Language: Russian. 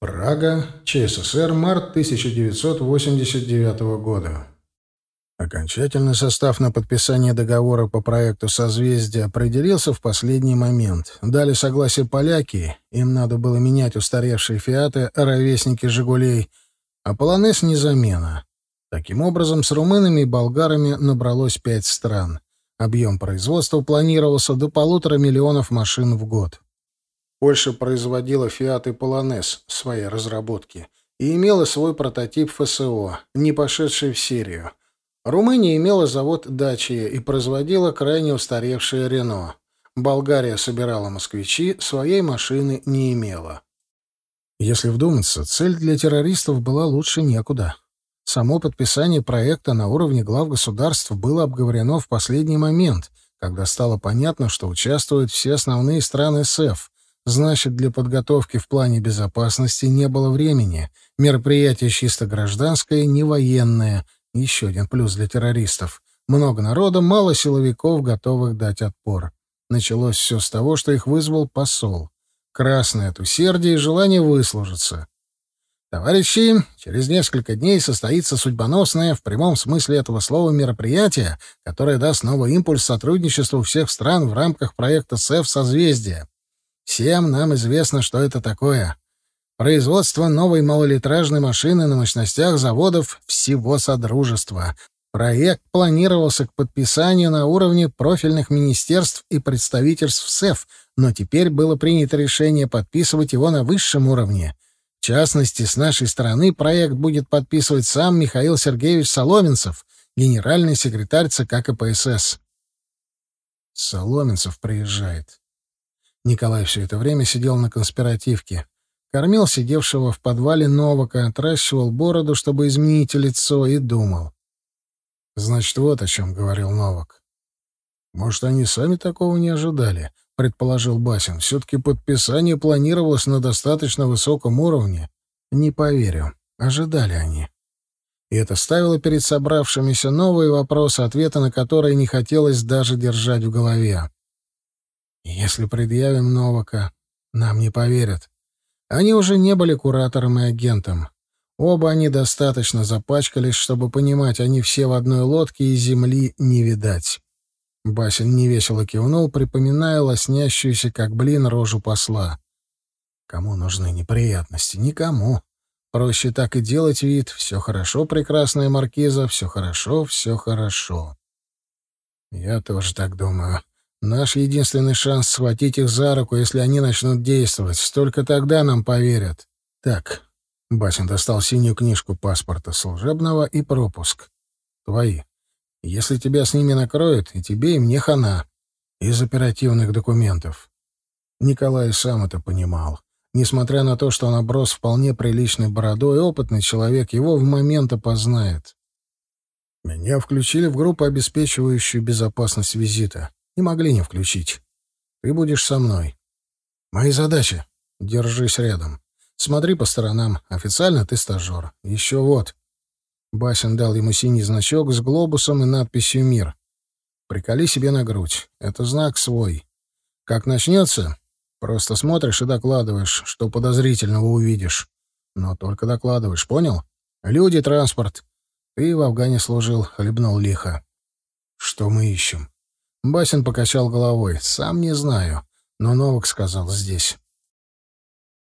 Прага, ЧССР, март 1989 года. Окончательный состав на подписание договора по проекту «Созвездие» определился в последний момент. Дали согласие поляки, им надо было менять устаревшие «Фиаты», ровесники «Жигулей», а «Полонез» — не замена. Таким образом, с румынами и болгарами набралось пять стран. Объем производства планировался до полутора миллионов машин в год. Польша производила «Фиат» и «Полонез» своей разработки и имела свой прототип ФСО, не пошедший в серию. Румыния имела завод «Дачия» и производила крайне устаревшее «Рено». Болгария собирала «Москвичи», своей машины не имела. Если вдуматься, цель для террористов была лучше некуда. Само подписание проекта на уровне глав государств было обговорено в последний момент, когда стало понятно, что участвуют все основные страны СЭФ, Значит, для подготовки в плане безопасности не было времени. Мероприятие чисто гражданское, не военное. Еще один плюс для террористов. Много народа, мало силовиков, готовых дать отпор. Началось все с того, что их вызвал посол. Красное от усердия и желание выслужиться. Товарищи, через несколько дней состоится судьбоносное, в прямом смысле этого слова, мероприятие, которое даст новый импульс сотрудничеству всех стран в рамках проекта СЭФ «Созвездие». Всем нам известно, что это такое. Производство новой малолитражной машины на мощностях заводов всего Содружества. Проект планировался к подписанию на уровне профильных министерств и представительств СЭФ, но теперь было принято решение подписывать его на высшем уровне. В частности, с нашей стороны проект будет подписывать сам Михаил Сергеевич Соломенцев, генеральный секретарь ЦК КПСС. Соломенцев приезжает. Николай все это время сидел на конспиративке. Кормил сидевшего в подвале Новака, отращивал бороду, чтобы изменить лицо, и думал. «Значит, вот о чем говорил Новак. Может, они сами такого не ожидали?» — предположил Басин. «Все-таки подписание планировалось на достаточно высоком уровне. Не поверю. Ожидали они». И это ставило перед собравшимися новые вопросы, ответы на которые не хотелось даже держать в голове. Если предъявим Новака, нам не поверят. Они уже не были куратором и агентом. Оба они достаточно запачкались, чтобы понимать, они все в одной лодке и земли не видать. Басин невесело кивнул, припоминая лоснящуюся, как блин, рожу посла. Кому нужны неприятности? Никому. Проще так и делать вид. Все хорошо, прекрасная маркиза, все хорошо, все хорошо. Я тоже так думаю. Наш единственный шанс схватить их за руку, если они начнут действовать. Только тогда нам поверят. Так, Басин достал синюю книжку паспорта служебного и пропуск. Твои. Если тебя с ними накроют, и тебе, и мне хана. Из оперативных документов. Николай сам это понимал. Несмотря на то, что он оброс вполне приличной бородой, опытный человек его в момент опознает. Меня включили в группу, обеспечивающую безопасность визита. Не могли не включить. Ты будешь со мной. Мои задачи. Держись рядом. Смотри по сторонам. Официально ты стажер. Еще вот. Басин дал ему синий значок с глобусом и надписью «Мир». Приколи себе на грудь. Это знак свой. Как начнется, просто смотришь и докладываешь, что подозрительного увидишь. Но только докладываешь, понял? Люди, транспорт. Ты в Афгане служил, хлебнул лихо. Что мы ищем? Басин покачал головой. «Сам не знаю. Но Новак сказал здесь.